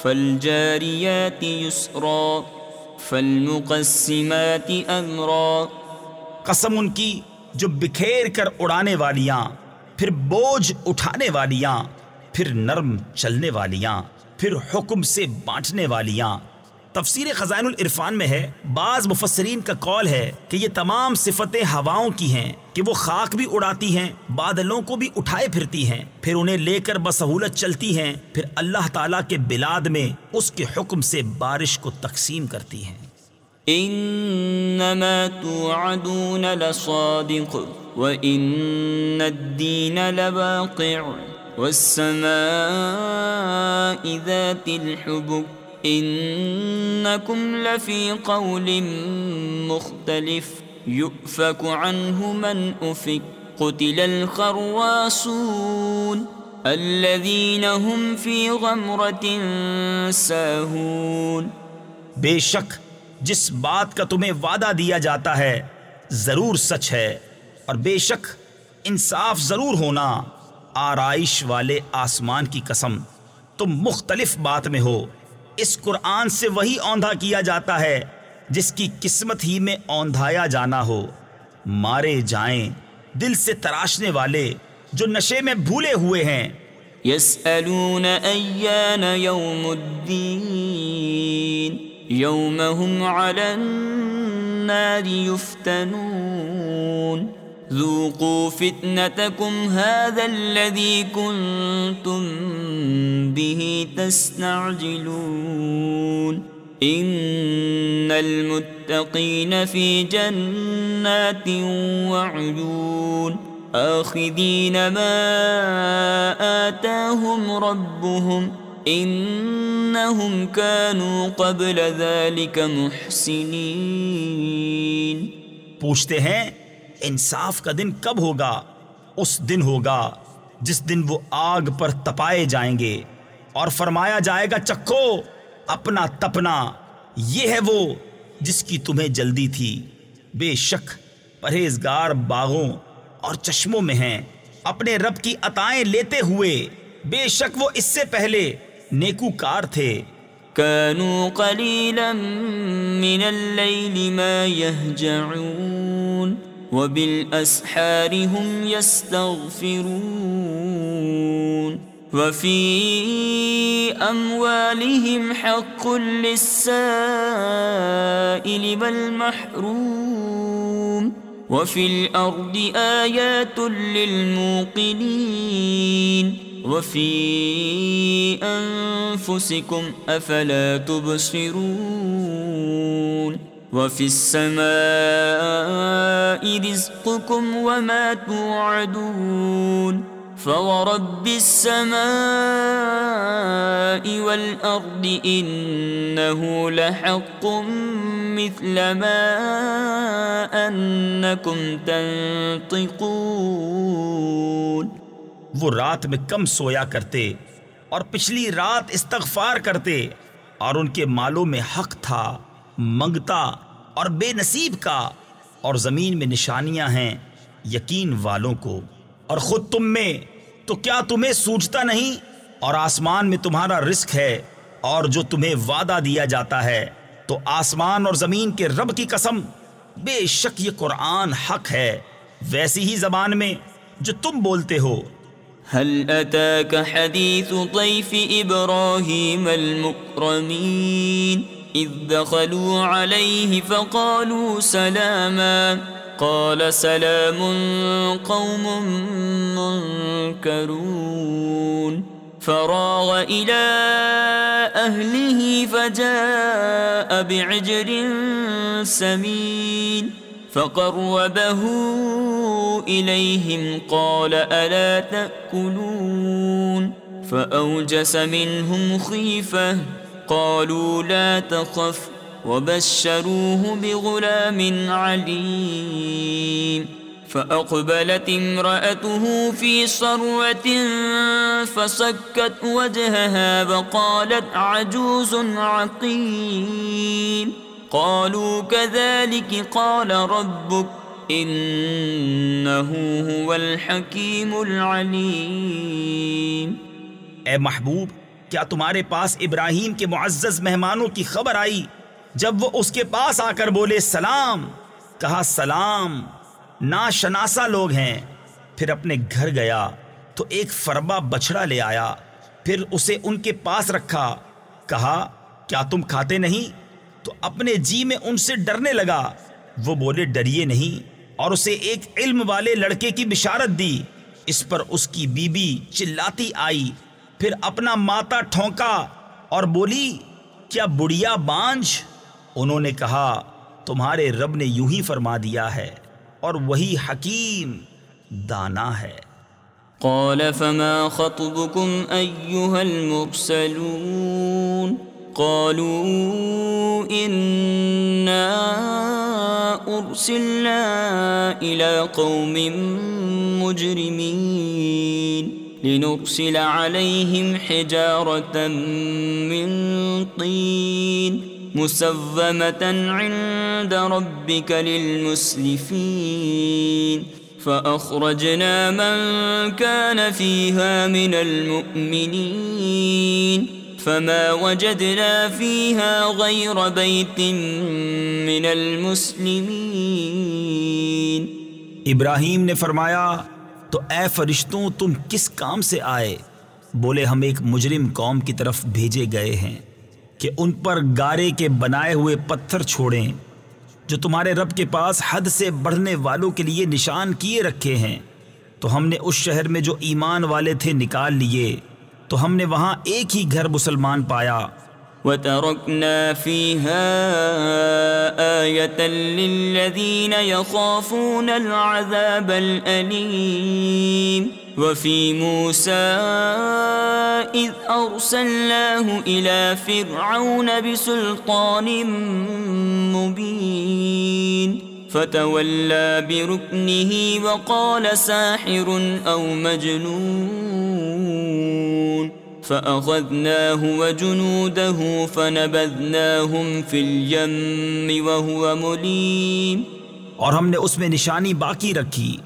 فالجاریات یسرا فالمقسمات امرا قسم ان کی جو بکھیر کر اڑانے والیاں، پھر بوجھ اٹھانے والیاں، پھر نرم چلنے والیاں، پھر حکم سے بانٹنے والیاں۔ تفسیر خزائن العرفان میں ہے، بعض مفسرین کا قول ہے کہ یہ تمام صفتیں ہواؤں کی ہیں، کہ وہ خاک بھی اڑاتی ہیں، بادلوں کو بھی اٹھائے پھرتی ہیں، پھر انہیں لے کر بسہولت چلتی ہیں، پھر اللہ تعالیٰ کے بلاد میں اس کے حکم سے بارش کو تقسیم کرتی ہیں۔ انما توعدون لصادق وان الدین لواقع والسماء ذات الحبك انکم لفی قول مختلف یؤفک عنہ من افک قتل الخرواسون الذین هم فی غمرت ساہون بے شک، جس بات کا تمہیں وعدہ دیا جاتا ہے، ضرور سچ ہے۔ اور بے شک، انصاف ضرور ہونا۔ آرائش والے آسمان کی قسم، تم مختلف بات میں ہو۔ اس قرآن سے وہی اوندھا کیا جاتا ہے جس کی قسمت ہی میں اوندھایا جانا ہو۔ مارے جائیں دل سے تراشنے والے جو نشے میں بھولے ہوئے ہیں۔ يسألون أيان يوم الدين يوم هم على النار يفتنون ذوقوا فتنتكم هذا الذي كنتم به تستعجلون. إن المتقين في جنات وعيون. آخذين ما آتاهم ربهم. إنهم كانوا قبل ذلك محسنين. پوچھتے ہیں انصاف کا دن کب ہوگا؟ اس دن ہوگا جس دن وہ آگ پر تپائے جائیں گے۔ اور فرمایا جائے گا، چکھو، اپنا تپنا۔ یہ ہے وہ جس کی تمہیں جلدی تھی۔ بے شک پرہیزگار باغوں اور چشموں میں ہیں۔ اپنے رب کی عطائیں لیتے ہوئے بے شک وہ اس سے پہلے نیکوکار تھے۔ كانوا قليلا من الليل ما يهجعون۔ وبالأسحار هم يستغفرون وفي أموالهم حق للسائل والمحروم وفي الأرض آيات للموقنين وفي أنفسكم أفلا تبصرون وفي السماء رزقكم وما توعدون فورب السماء والأرض إنه لحق مثل ما أنكم تنطقون وہ رات میں کم سویا کرتے اور پچھلی رات استغفار کرتے اور ان کے مالوں میں حق تھا۔ منگتا اور بے نصیب کا اور زمین میں نشانیاں ہیں یقین والوں کو۔ اور خود تم میں، تو کیا تمہیں سوچتا نہیں؟ اور آسمان میں تمہارا رزق ہے، اور جو تمہیں وعدہ دیا جاتا ہے، تو آسمان اور زمین کے رب کی قسم، بے شک یہ قرآن حق ہے۔ ویسی ہی زبان میں جو تم بولتے ہو۔ هل أتاك حديث ضيف إبراهيم المكرمين؟ إذ دخلوا عليه فقالوا سلاما. قال سلام قوم منكرون. فراغ إلى أهله فجاء بعجر سمين. فقربه إليهم قال ألا تأكلون. فأوجس منهم خيفة. قالوا لا تخف وبشروه بغلام عليم. فأقبلت امرأته في صروة فسكت وجهها وقالت عجوز عقيم. قالوا كذلك قال ربك إنه هو الحكيم العليم. اے محبوب کیا تمہارے پاس ابراہیم کے معزز مہمانوں کی خبر آئی؟ جب وہ اس کے پاس آ کر بولے، سلام، کہا، سلام نا شناسا لوگ ہیں۔ پھر اپنے گھر گیا، تو ایک فربا بچڑا لے آیا، پھر اسے ان کے پاس رکھا، کہا، کیا تم کھاتے نہیں؟ تو اپنے جی میں ان سے ڈرنے لگا۔ وہ بولے، ڈریے نہیں، اور اسے ایک علم والے لڑکے کی بشارت دی۔ اس پر اس کی بیوی چلاتی آئی۔ پھر اپنا ماتا ٹھونکا اور بولی، کیا بڑیا بانج؟ انہوں نے کہا، تمہارے رب نے یوں ہی فرما دیا ہے اور وہی حکیم دانا ہے۔ قال، فما خطبكم أيها المرسلون؟ قالوا، إنا أرسلنا إلى قوم مجرمين. لنرسل عليهم حجارة من طين مسومة عند ربك للمسلفين. فأخرجنا من كان فيها من المؤمنين. فما وجدنا فيها غير بيت من المسلمين. ابراہیم نے فرمایا تو اے فرشتوں، تم کس کام سے آئے؟ بولے، ہم ایک مجرم قوم کی طرف بھیجے گئے ہیں کہ ان پر گارے کے بنائے ہوئے پتھر چھوڑیں، جو تمہارے رب کے پاس حد سے بڑھنے والوں کے لیے نشان کیے رکھے ہیں۔ تو ہم نے اس شہر میں جو ایمان والے تھے نکال لیے، تو ہم نے وہاں ایک ہی گھر مسلمان پایا۔ وتركنا فيها آية للذين يخافون العذاب الأليم. وفي موسى إذ أرسلناه إلى فرعون بسلطان مبين. فتولى بركنه وقال ساحر أو مجنون. فأخذناه وجنوده فنبذناهم في اليم وهو مليم. اور ہم نے اس میں نشانی باقی رکھی،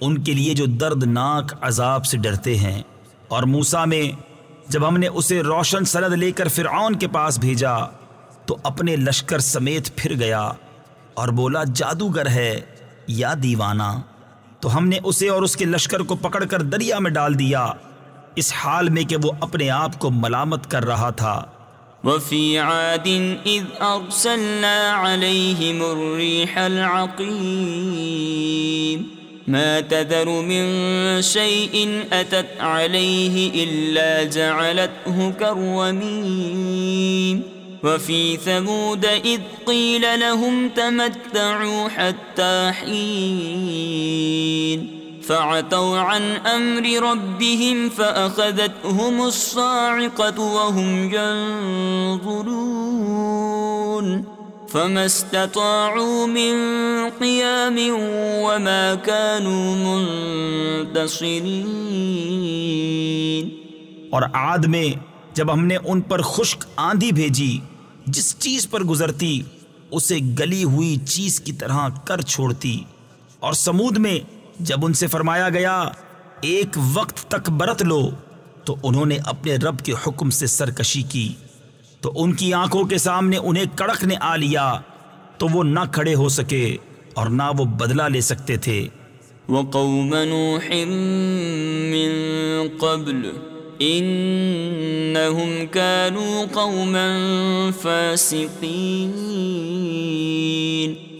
ان کے لیے جو دردناک عذاب سے ڈرتے ہیں۔ اور موسا میں، جب ہم نے اسے روشن سرد لے کر فرعون کے پاس بھیجا، تو اپنے لشکر سمیت پھر گیا اور بولا، جادوگر ہے یا دیوانہ؟ تو ہم نے اسے اور اس کے لشکر کو پکڑ کر دریا میں ڈال دیا۔ اس حال میں کہ وہ اپنے آپ کو ملامت کر رہا تھا۔ وفي عاد إذ أرسلنا عليهم الريح العقيم ما تذر من شيء أتت عليه إلا جعلته كرومين وفي ثمود إذ قيل لهم تمتعوا حتى حين فعتوا عن امر ربهم فاخذتهم الصاعقه وهم ينظرون فما استطاعوا من قيام وما كانوا منتصرين اور عاد میں جب ہم نے ان پر خشک آندھی بھیجی، جس چیز پر گزرتی، اسے گلی ہوئی چیز کی طرح کر چھوڑتی۔ اور سمود میں جب ان سے فرمایا گیا، ایک وقت تک برت لو، تو انہوں نے اپنے رب کے حکم سے سرکشی کی۔ تو ان کی آنکھوں کے سامنے انہیں کڑک نے آ لیا، تو وہ نہ کھڑے ہو سکے اور نہ وہ بدلہ لے سکتے تھے۔ وقوم نوح من قبل، انہم كانوا قوما فاسقین۔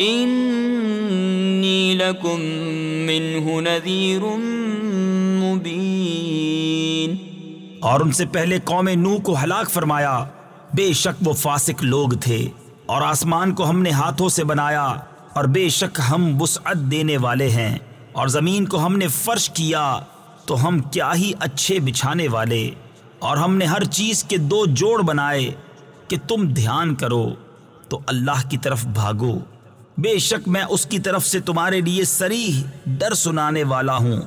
إني لكم منه نذير مبين. اور ان سے پہلے قوم نو کو ہلاک فرمایا۔ بے شک وہ فاسق لوگ تھے۔ اور آسمان کو ہم نے ہاتھوں سے بنایا۔ اور بے شک ہم وسعت دینے والے ہیں۔ اور زمین کو ہم نے فرش کیا۔ تو ہم کیا ہی اچھے بچھانے والے۔ اور ہم نے ہر چیز کے دو جوڑ بنائے کہ تم دھیان کرو۔ تو اللہ کی طرف بھاگو۔ بے شک میں اس کی طرف سے تمہارے لیے سریح ڈر سنانے والا ہوں۔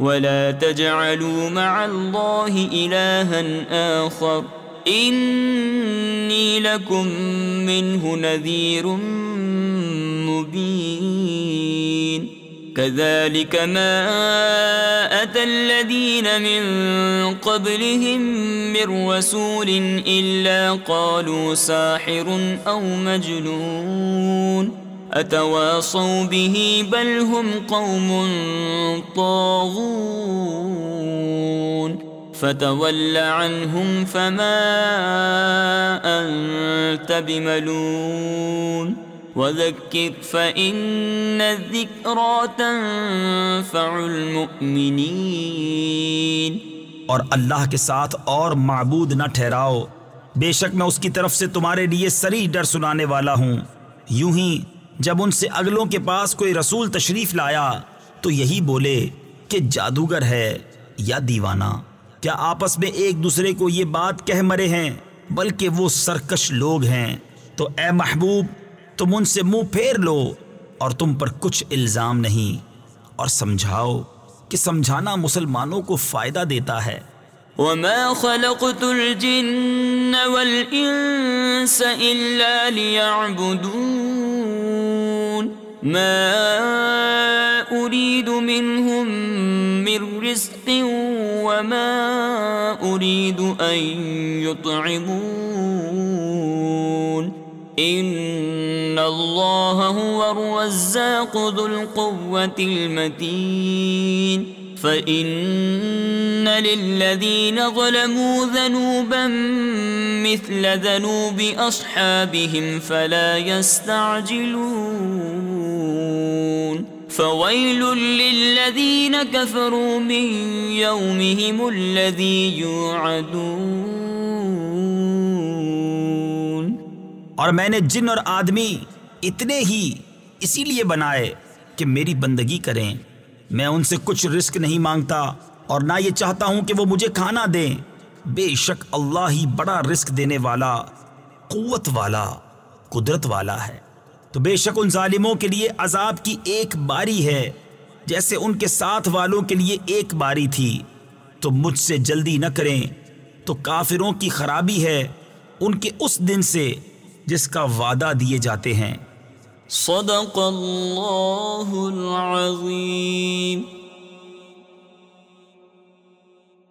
ولا تجعلوا مع الله إلها آخر۔ إني لكم منه نذير مبين۔ كذلك ما أتى الذين من قبلهم من رسول إلا قالوا ساحر أو مجنون۔ اتواصوا به بل هم قوم طاغون فتول عنهم فما انت بملون وذكر فإن الذكرى تنفع المؤمنين اور اللہ کے ساتھ اور معبود نہ ٹھہراؤ۔ بے شک میں اس کی طرف سے تمہارے لیے سری ڈر سنانے والا ہوں۔ یوں ہی جب ان سے اگلوں کے پاس کوئی رسول تشریف لایا تو یہی بولے کہ جادوگر ہے یا دیوانہ، کیا آپس میں ایک دوسرے کو یہ بات کہہ مرے ہیں؟ بلکہ وہ سرکش لوگ ہیں۔ تو اے محبوب، تم ان سے منہ پھیر لو اور تم پر کچھ الزام نہیں۔ اور سمجھاؤ کہ سمجھانا مسلمانوں کو فائدہ دیتا ہے۔ وما خلقت الجن والإنس إلا ليعبدون ما اريد منهم من رزق وما اريد ان يطعمون ان الله هو الرزاق ذو القوة المتين فَإِنَّ لِلَّذِينَ ظَلَمُوا ذَنُوبًا مِثْلَ ذَنُوبِ أَصْحَابِهِمْ فَلَا يَسْتَعْجِلُونَ فَوَيْلٌ لِلَّذِينَ كَفَرُوا مِنْ يَوْمِهِمُ الَّذِي يُوعَدُونَ اور میں نے جن اور آدمی اتنے ہی اسی لیے بنائے کہ میری بندگی کریں۔ میں ان سے کچھ رزق نہیں مانگتا اور نہ یہ چاہتا ہوں کہ وہ مجھے کھانا دیں۔ بے شک اللہ ہی بڑا رزق دینے والا، قوت والا، قدرت والا ہے۔ تو بے شک ان ظالموں کے لیے عذاب کی ایک باری ہے، جیسے ان کے ساتھ والوں کے لیے ایک باری تھی۔ تو مجھ سے جلدی نہ کریں۔ تو کافروں کی خرابی ہے، ان کے اس دن سے جس کا وعدہ دیے جاتے ہیں۔ صدق اللہ العظیم